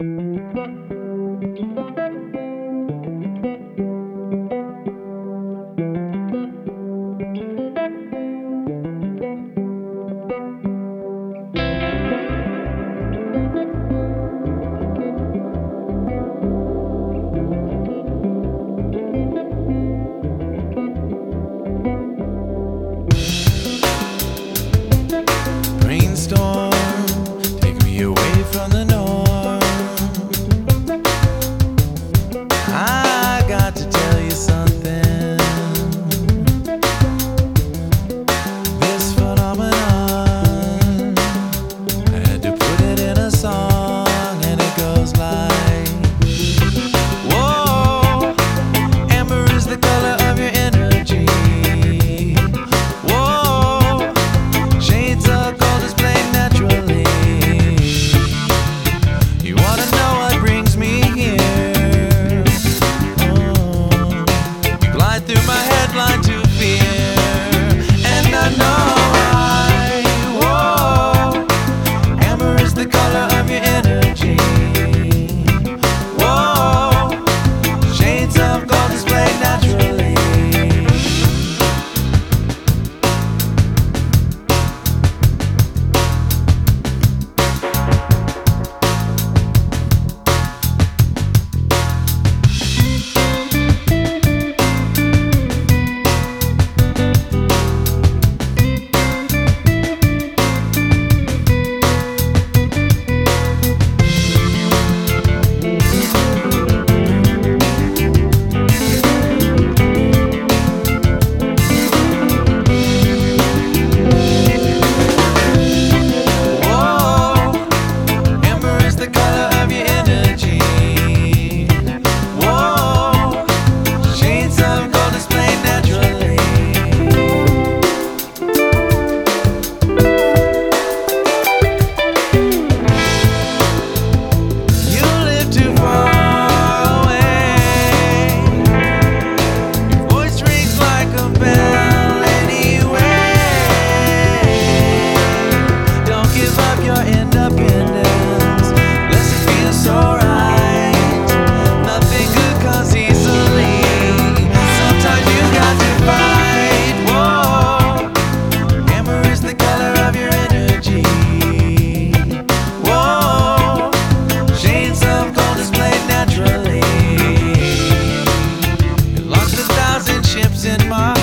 Müzik in my